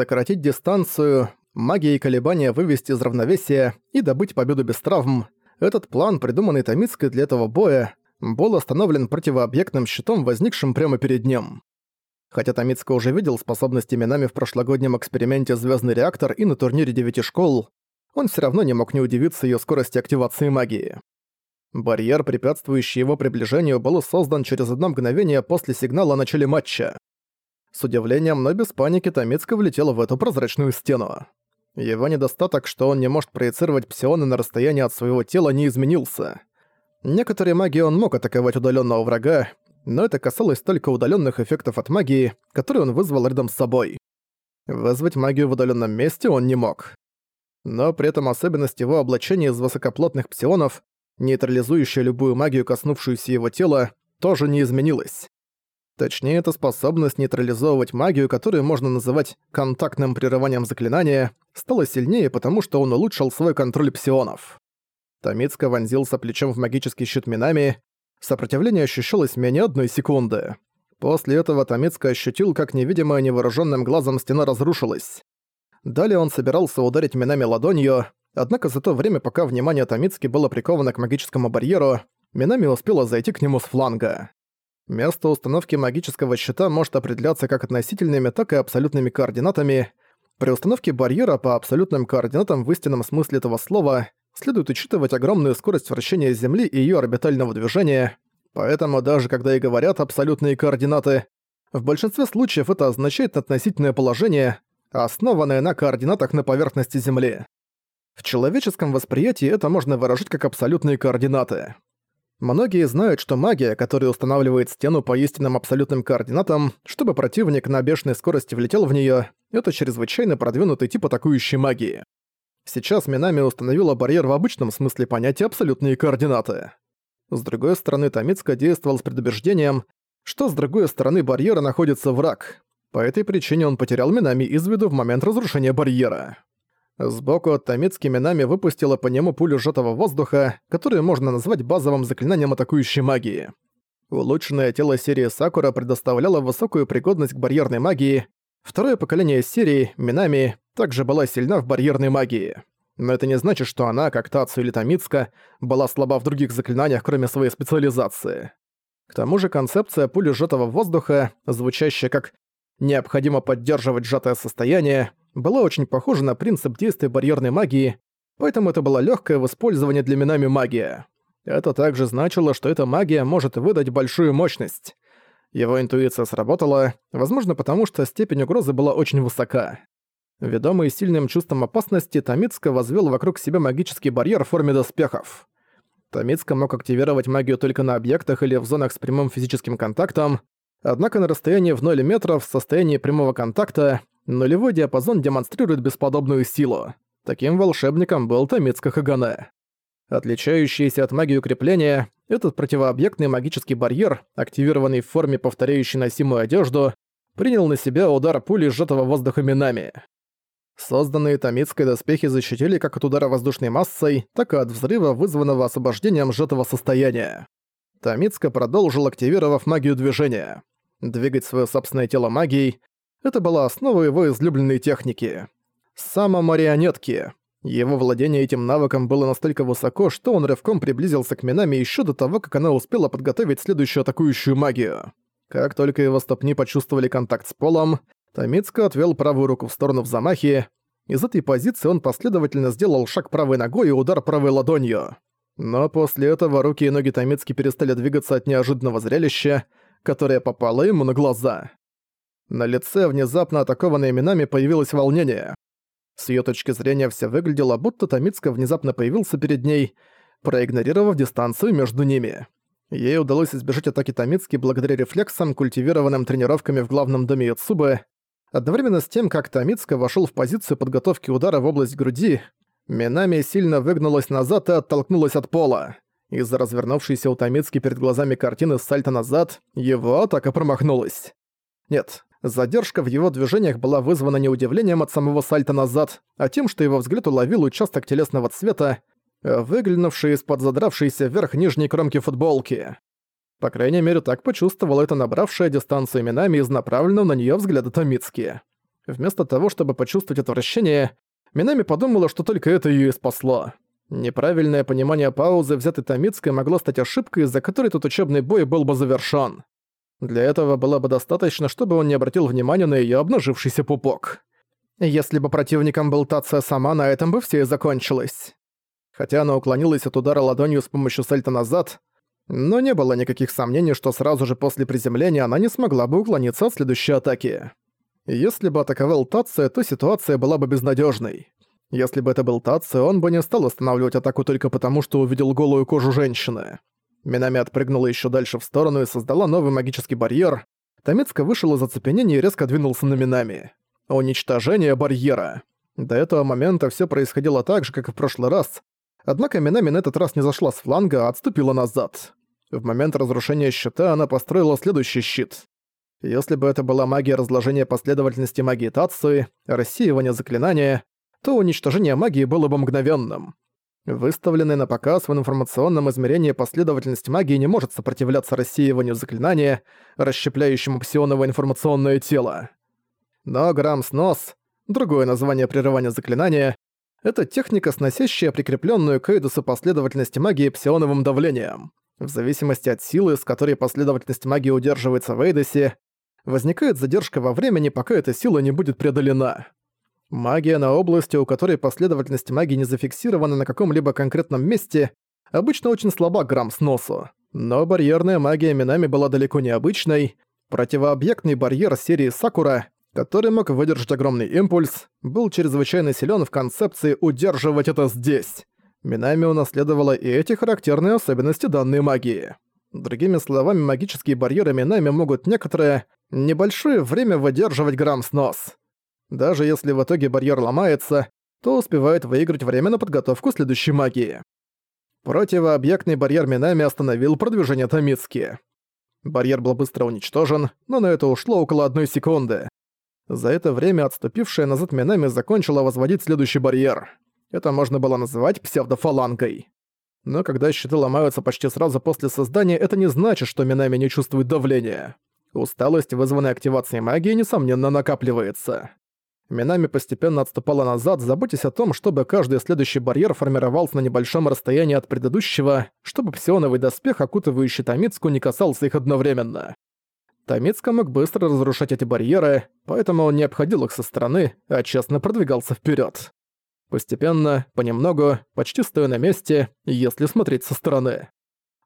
Сократить дистанцию, магией колебания вывести из равновесия и добыть победу без травм – этот план, придуманный Томицкой для этого боя, был остановлен противообъектным щитом, возникшим прямо перед ним. Хотя Томицко уже видел способности Минами в прошлогоднем эксперименте «Звездный реактор» и на турнире девяти школ, он все равно не мог не удивиться ее скорости активации магии. Барьер, препятствующий его приближению, был создан через одно мгновение после сигнала о начале матча. С удивлением, но без паники Томицко влетел в эту прозрачную стену. Его недостаток, что он не может проецировать псионы на расстоянии от своего тела, не изменился. Некоторые магии он мог атаковать удаленного врага, но это касалось только удаленных эффектов от магии, которые он вызвал рядом с собой. Вызвать магию в удаленном месте он не мог. Но при этом особенность его облачения из высокоплотных псионов, нейтрализующая любую магию, коснувшуюся его тела, тоже не изменилась. Точнее, это способность нейтрализовывать магию, которую можно называть контактным прерыванием заклинания, стала сильнее, потому что он улучшил свой контроль псионов. Томицко вонзился плечом в магический щит Минами, сопротивление ощущалось менее одной секунды. После этого Томицко ощутил, как невидимая невооруженным глазом стена разрушилась. Далее он собирался ударить Минами ладонью, однако за то время, пока внимание Томицки было приковано к магическому барьеру, Минами успела зайти к нему с фланга. Место установки магического щита может определяться как относительными, так и абсолютными координатами. При установке барьера по абсолютным координатам в истинном смысле этого слова следует учитывать огромную скорость вращения Земли и её орбитального движения, поэтому даже когда и говорят абсолютные координаты, в большинстве случаев это означает относительное положение, основанное на координатах на поверхности Земли. В человеческом восприятии это можно выражать как абсолютные координаты. Многие знают, что магия, которая устанавливает стену по истинным абсолютным координатам, чтобы противник на бешеной скорости влетел в неё, это чрезвычайно продвинутый тип атакующей магии. Сейчас Минами установила барьер в обычном смысле понятия абсолютные координаты. С другой стороны, Томицко действовал с предубеждением, что с другой стороны барьера находится враг. По этой причине он потерял Минами из виду в момент разрушения барьера. Сбоку Томицки Минами выпустила по нему пулю сжатого воздуха, которую можно назвать базовым заклинанием атакующей магии. Улучшенное тело серии Сакура предоставляло высокую пригодность к барьерной магии. Второе поколение серии, Минами, также была сильна в барьерной магии. Но это не значит, что она, как Тацу или Томицка, была слаба в других заклинаниях, кроме своей специализации. К тому же концепция пули сжатого воздуха, звучащая как «необходимо поддерживать сжатое состояние», была очень похожа на принцип действия барьерной магии, поэтому это была легкое в использовании для Минами магия. Это также значило, что эта магия может выдать большую мощность. Его интуиция сработала, возможно потому, что степень угрозы была очень высока. Ведомый сильным чувством опасности, Томицко возвел вокруг себя магический барьер в форме доспехов. Томицко мог активировать магию только на объектах или в зонах с прямым физическим контактом, однако на расстоянии в 0 метров в состоянии прямого контакта Нулевой диапазон демонстрирует бесподобную силу. Таким волшебником был Томицко Хагане. Отличающийся от магии укрепления, этот противообъектный магический барьер, активированный в форме повторяющей носимую одежду, принял на себя удар пули сжатого воздуха минами. Созданные Томицкой доспехи защитили как от удара воздушной массой, так и от взрыва, вызванного освобождением сжатого состояния. Томицко продолжил, активировав магию движения. Двигать свое собственное тело магией, это была основа его излюбленной техники. Само-марионетки. Его владение этим навыком было настолько высоко, что он рывком приблизился к Минами еще до того, как она успела подготовить следующую атакующую магию. Как только его стопни почувствовали контакт с полом, Томицко отвел правую руку в сторону в замахе. Из этой позиции он последовательно сделал шаг правой ногой и удар правой ладонью. Но после этого руки и ноги Томицки перестали двигаться от неожиданного зрелища, которое попало ему на глаза. На лице, внезапно атакованной именами, появилось волнение. С её точки зрения все выглядело, будто Томицко внезапно появился перед ней, проигнорировав дистанцию между ними. Ей удалось избежать атаки Томицки благодаря рефлексам, культивированным тренировками в главном доме Яцубы. Одновременно с тем, как Томицко вошёл в позицию подготовки удара в область груди, Минами сильно выгнулась назад и оттолкнулась от пола. Из-за развернувшейся у Томицки перед глазами картины сальто назад, его атака промахнулась. Нет, Задержка в его движениях была вызвана не удивлением от самого сальта назад, а тем, что его взгляд уловил участок телесного цвета, выглянувший из-под задравшейся вверх нижней кромки футболки. По крайней мере, так почувствовала это набравшая дистанцию именами из направленного на неё взгляда Томицки. Вместо того, чтобы почувствовать отвращение, Минами подумала, что только это её и спасло. Неправильное понимание паузы, взятой Томицкой, могло стать ошибкой, из-за которой тут учебный бой был бы завершён. Для этого было бы достаточно, чтобы он не обратил внимания на её обнажившийся пупок. Если бы противником был Тация сама, на этом бы все и закончилось. Хотя она уклонилась от удара ладонью с помощью сальта назад, но не было никаких сомнений, что сразу же после приземления она не смогла бы уклониться от следующей атаки. Если бы атаковал Тация, то ситуация была бы безнадежной. Если бы это был Тация, он бы не стал останавливать атаку только потому, что увидел голую кожу женщины. Минами отпрыгнула еще дальше в сторону и создала новый магический барьер. Томицка вышел из оцепенения и резко двинулся на Минами. Уничтожение барьера. До этого момента все происходило так же, как и в прошлый раз, однако Минами на этот раз не зашла с фланга, а отступила назад. В момент разрушения щита она построила следующий щит. Если бы это была магия разложения последовательности магии Тацуи, рассеивания заклинания, то уничтожение магии было бы мгновенным. Выставленная на показ в информационном измерении последовательность магии не может сопротивляться рассеиванию заклинания, расщепляющему псионово информационное тело. Но грамм-снос, другое название прерывания заклинания, это техника, сносящая прикрепленную к Эйдусу последовательность магии псионовым давлением. В зависимости от силы, с которой последовательность магии удерживается в Эйдосе, возникает задержка во времени, пока эта сила не будет преодолена. Магия на области, у которой последовательность магии не зафиксирована на каком-либо конкретном месте, обычно очень слаба грамм сносу. Но барьерная магия Минами была далеко не обычной. Противообъектный барьер серии Сакура, который мог выдержать огромный импульс, был чрезвычайно силен в концепции «удерживать это здесь». Минами унаследовала и эти характерные особенности данной магии. Другими словами, магические барьеры Минами могут некоторое, небольшое время выдерживать грамм снос. Даже если в итоге барьер ломается, то успевает выиграть время на подготовку следующей магии. Противообъектный барьер Минами остановил продвижение Томицки. Барьер был быстро уничтожен, но на это ушло около одной секунды. За это время отступившая назад Минами закончила возводить следующий барьер. Это можно было называть псевдофалангой. Но когда щиты ломаются почти сразу после создания, это не значит, что Минами не чувствует давления. Усталость, вызванная активацией магии, несомненно накапливается. Минами постепенно отступала назад, заботясь о том, чтобы каждый следующий барьер формировался на небольшом расстоянии от предыдущего, чтобы псионовый доспех, окутывающий Томицку, не касался их одновременно. Томицка мог быстро разрушать эти барьеры, поэтому он не обходил их со стороны, а честно продвигался вперед. Постепенно, понемногу, почти стоя на месте, если смотреть со стороны.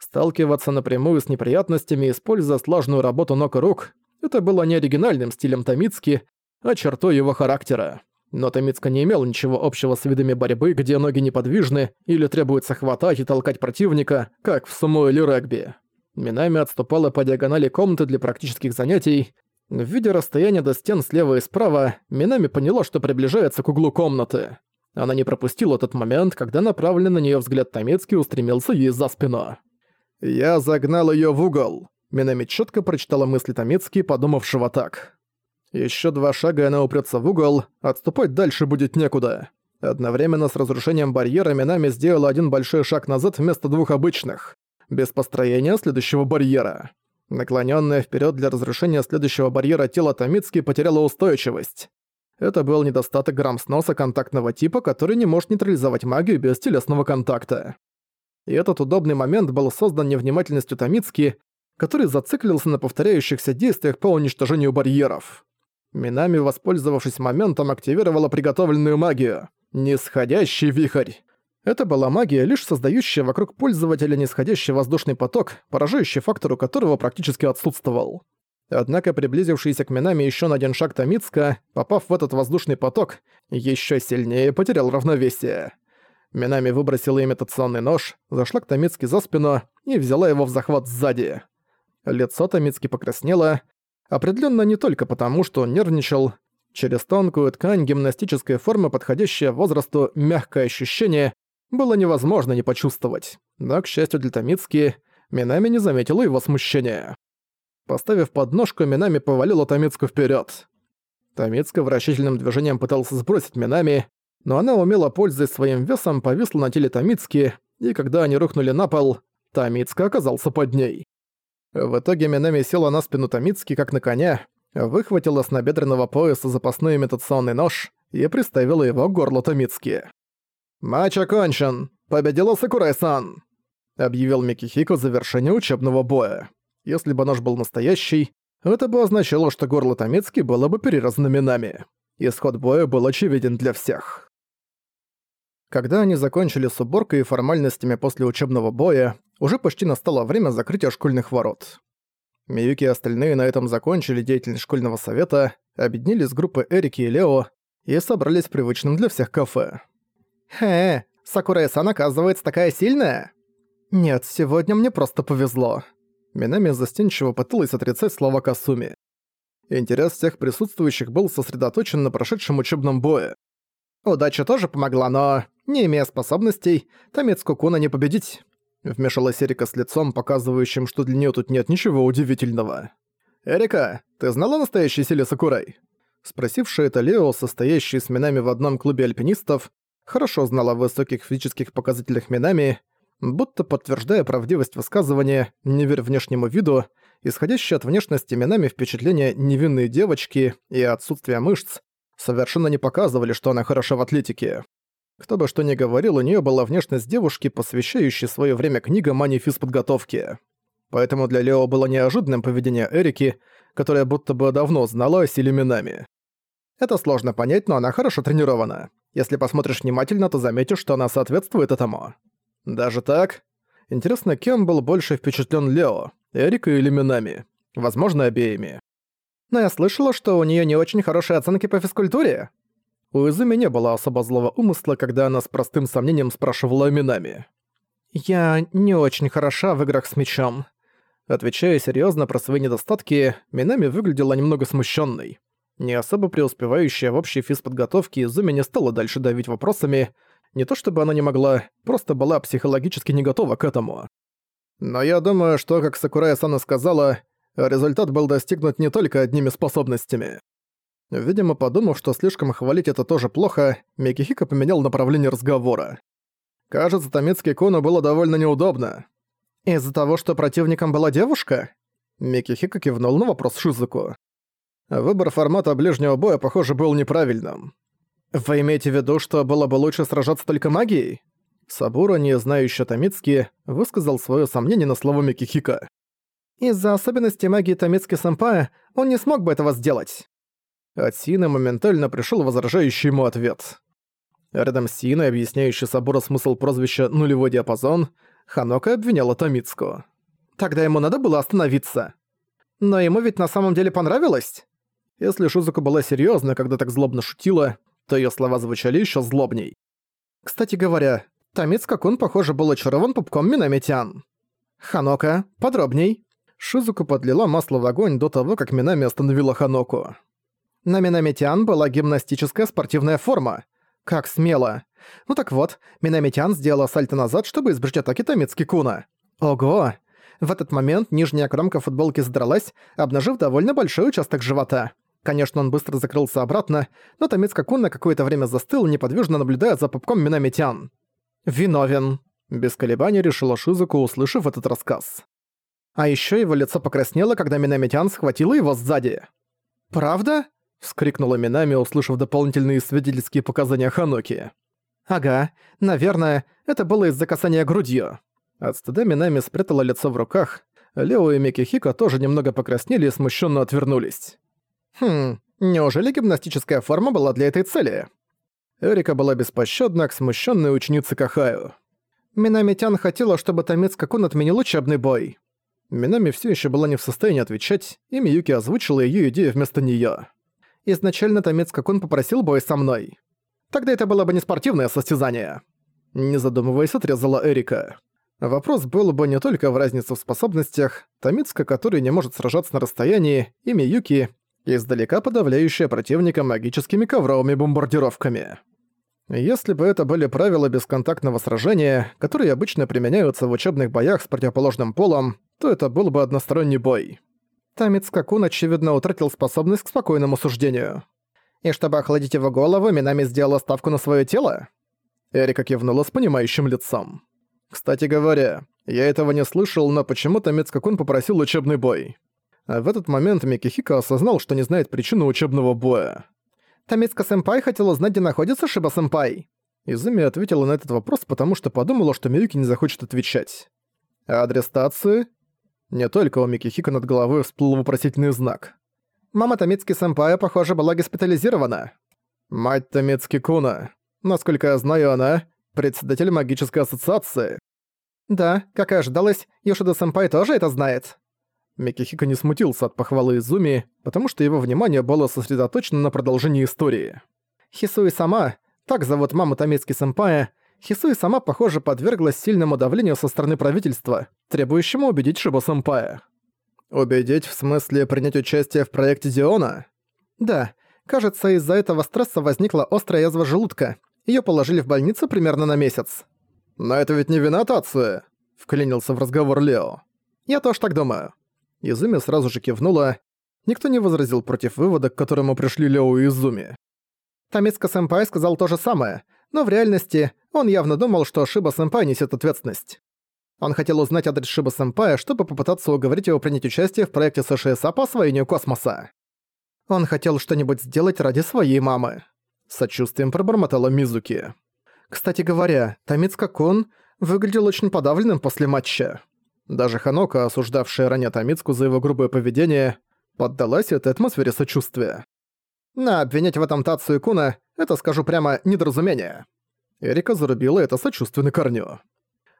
Сталкиваться напрямую с неприятностями, используя сложную работу ног и рук, это было не оригинальным стилем Томицки, а чертой его характера. Но Томицка не имел ничего общего с видами борьбы, где ноги неподвижны или требуется хватать и толкать противника, как в сумо или регби. Минами отступала по диагонали комнаты для практических занятий. В виде расстояния до стен слева и справа, Минами поняла, что приближается к углу комнаты. Она не пропустила тот момент, когда направленный на нее взгляд Томецки устремился ей за спину. «Я загнал ее в угол», — Минами четко прочитала мысли Томецки, подумавшего так. Еще два шага, и она упрется в угол, отступать дальше будет некуда. Одновременно с разрушением барьера Минами сделала один большой шаг назад вместо двух обычных, без построения следующего барьера. Наклоненное вперед для разрушения следующего барьера тело Томицки потеряло устойчивость. Это был недостаток грамм сноса контактного типа, который не может нейтрализовать магию без телесного контакта. И этот удобный момент был создан невнимательностью Томицки, который зациклился на повторяющихся действиях по уничтожению барьеров. Минами, воспользовавшись моментом, активировала приготовленную магию. Нисходящий вихрь. Это была магия, лишь создающая вокруг пользователя нисходящий воздушный поток, поражающий фактору которого практически отсутствовал. Однако приблизившийся к Минами еще на один шаг Томицка, попав в этот воздушный поток, еще сильнее потерял равновесие. Минами выбросила имитационный нож, зашла к Томицке за спину и взяла его в захват сзади. Лицо Томицки покраснело, определенно не только потому, что он нервничал. Через тонкую ткань гимнастической формы, подходящая возрасту мягкое ощущение, было невозможно не почувствовать. Но, к счастью для Томицки, Минами не заметила его смущения. Поставив подножку, Минами повалила Томицку вперед. Томицка вращательным движением пытался сбросить Минами, но она умело, пользуясь своим весом, повисла на теле Томицки, и когда они рухнули на пол, Томицка оказался под ней. В итоге Минами села на спину Томицки, как на коня, выхватила с набедренного пояса запасной имитационный нож и приставила его к горлу Томицки. «Матч окончен! Победила Сакурай-сан!» объявил Микихико завершение учебного боя. Если бы нож был настоящий, это бы означало, что горло Томицки было бы перерезано минами. Исход боя был очевиден для всех. Когда они закончили с уборкой и формальностями после учебного боя, уже почти настало время закрытия школьных ворот. Миюки и остальные на этом закончили деятельность школьного совета, объединились с группой Эрики и Лео и собрались в привычном для всех кафе. «Хе, Сакура-сан оказывается такая сильная?» «Нет, сегодня мне просто повезло». Минами застенчиво пыталась отрицать слова Касуми. Интерес всех присутствующих был сосредоточен на прошедшем учебном бое. «Удача тоже помогла, но, не имея способностей, Тамецку Куна не победить», вмешалась Эрика с лицом, показывающим, что для нее тут нет ничего удивительного. «Эрика, ты знала настоящей силе Сакурай?» Спросившая это Лео, состоящий с Минами в одном клубе альпинистов, хорошо знала о высоких физических показателях Минами, будто подтверждая правдивость высказывания «не верь внешнему виду», исходящее от внешности Минами впечатление невинной девочки и отсутствия мышц, совершенно не показывали, что она хороша в атлетике. Кто бы что ни говорил, у нее была внешность девушки, посвящающей свое время книгам о подготовки. Поэтому для Лео было неожиданным поведение Эрики, которая будто бы давно знала о силе Минами. Это сложно понять, но она хорошо тренирована. Если посмотришь внимательно, то заметишь, что она соответствует этому. Даже так? Интересно, кем был больше впечатлен Лео, Эрика или Минами? Возможно, обеими. Но я слышала, что у нее не очень хорошие оценки по физкультуре. У Изуми не было особо злого умысла, когда она с простым сомнением спрашивала о Минами. «Я не очень хороша в играх с мячом». Отвечая серьезно про свои недостатки, Минами выглядела немного смущенной. Не особо преуспевающая в общей физподготовке Изуми не стала дальше давить вопросами, не то чтобы она не могла, просто была психологически не готова к этому. Но я думаю, что, как Сакурая Сана сказала, результат был достигнут не только одними способностями. Видимо, подумав, что слишком хвалить это тоже плохо, Микихика поменял направление разговора. Кажется, Томицки Куну было довольно неудобно. «Из-за того, что противником была девушка?» Микихика кивнул на вопрос Шизуку. Выбор формата ближнего боя, похоже, был неправильным. «Вы имеете в виду, что было бы лучше сражаться только магией?» Сабура, не знающий Томицки, высказал свое сомнение на слово Микихика. «Из-за особенностей магии Томицки-сэмпая он не смог бы этого сделать». От Сины моментально пришел возражающий ему ответ. Рядом с Синой, объясняющий Сабура смысл прозвища «нулевой диапазон», Ханока обвиняла Томицку. «Тогда ему надо было остановиться. Но ему ведь на самом деле понравилось?» Если Шузука была серьезна, когда так злобно шутила, то ее слова звучали еще злобней. Кстати говоря, Тамицка-кун, похоже, был очарован пупком Минамитян. Ханока, подробней. Шизуку подлила масло в огонь до того, как Минами остановила Ханоку. На Минамитян была гимнастическая спортивная форма. Как смело. Ну так вот, Минамитян сделала сальто назад, чтобы избежать атаки Тамицки-куна. Ого! В этот момент нижняя кромка футболки задралась, обнажив довольно большой участок живота. Конечно, он быстро закрылся обратно, но Томицка Кун на какое-то время застыл, неподвижно наблюдая за пупком Минамитян. «Виновен», — без колебаний решила Шизуку, услышав этот рассказ. А еще его лицо покраснело, когда Минамитян схватила его сзади. «Правда?» — вскрикнула Минами, услышав дополнительные свидетельские показания Ханоки. «Ага, наверное, это было из-за касания грудью». От стыда Минами спрятала лицо в руках, Лео и Микихика тоже немного покраснели и смущенно отвернулись. Хм, неужели гимнастическая форма была для этой цели? Эрика была беспощадна к смущенной ученице Кахаю. Минами-тян хотела, чтобы Томец Какун отменил учебный бой. Минами все еще была не в состоянии отвечать, и Миюки озвучила ее идею вместо нее. Изначально Томец Какун попросил бой со мной. Тогда это было бы не спортивное состязание. Не задумываясь, отрезала Эрика. Вопрос был бы не только в разнице в способностях, Томицка, который не может сражаться на расстоянии, и Миюки, издалека подавляющая противника магическими ковровыми бомбардировками. Если бы это были правила бесконтактного сражения, которые обычно применяются в учебных боях с противоположным полом, то это был бы односторонний бой. Тамец Какун, очевидно, утратил способность к спокойному суждению. И чтобы охладить его голову, Минами сделала ставку на свое тело? Эрика кивнула с понимающим лицом. Кстати говоря, я этого не слышал, но почему-то Мецкакун попросил учебный бой. А в этот момент Микихико осознал, что не знает причину учебного боя. «Тамицка-сэмпай хотел узнать, где находится Шиба-сэмпай». Изуми ответила на этот вопрос, потому что подумала, что Миюки не захочет отвечать. Адрес стации? Не только у Микихико над головой всплыл вопросительный знак. Мама Тамицки-сэмпая, похоже, была госпитализирована. Мать Тамицки-куна. Насколько я знаю, она — председатель магической ассоциации. Да, как и ожидалось, Йошида-сэмпай тоже это знает. Микихико не смутился от похвалы Изуми, потому что его внимание было сосредоточено на продолжении истории. Хисуи сама, так зовут маму Тамицки-сэмпая, Хисуи сама, похоже, подверглась сильному давлению со стороны правительства, требующему убедить Шиба-сэмпая. Убедить в смысле принять участие в проекте Диона? Да, кажется, из-за этого стресса возникла острая язва желудка. Её положили в больницу примерно на месяц. «Но это ведь не вина Тацуя», — вклинился в разговор Лео. «Я тоже так думаю». Изуми сразу же кивнула. Никто не возразил против вывода, к которому пришли Лео и Изуми. Тамицка-сэмпай сказал то же самое, но в реальности он явно думал, что Шиба-сэмпай несет ответственность. Он хотел узнать адрес Шиба-сэмпая, чтобы попытаться уговорить его принять участие в проекте США по освоению космоса. Он хотел что-нибудь сделать ради своей мамы. Сочувствием пробормотала Мизуки. Кстати говоря, Тамицка-кун выглядел очень подавленным после матча. Даже Ханока, осуждавшая ранее Тамицку за его грубое поведение, поддалась этой атмосфере сочувствия. На обвинять в этом Тацию Куна — это, скажу прямо, недоразумение. Эрика зарубила это сочувственно корню.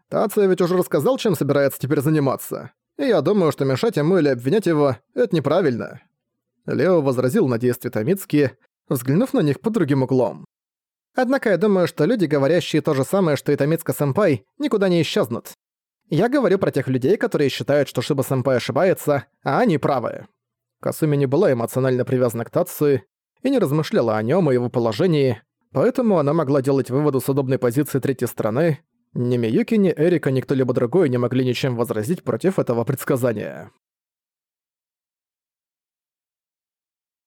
Тация ведь уже рассказал, чем собирается теперь заниматься. И я думаю, что мешать ему или обвинять его — это неправильно. Лео возразил на действия Тамицки, взглянув на них под другим углом. Однако я думаю, что люди, говорящие то же самое, что и Тамицка-сэмпай, никуда не исчезнут. Я говорю про тех людей, которые считают, что Шиба-сэмпай ошибается, а они правы. Касуми не была эмоционально привязана к Тацию и не размышляла о нем и его положении, поэтому она могла делать выводы с удобной позиции третьей стороны. Ни Миюки, ни Эрика, ни кто-либо другой не могли ничем возразить против этого предсказания.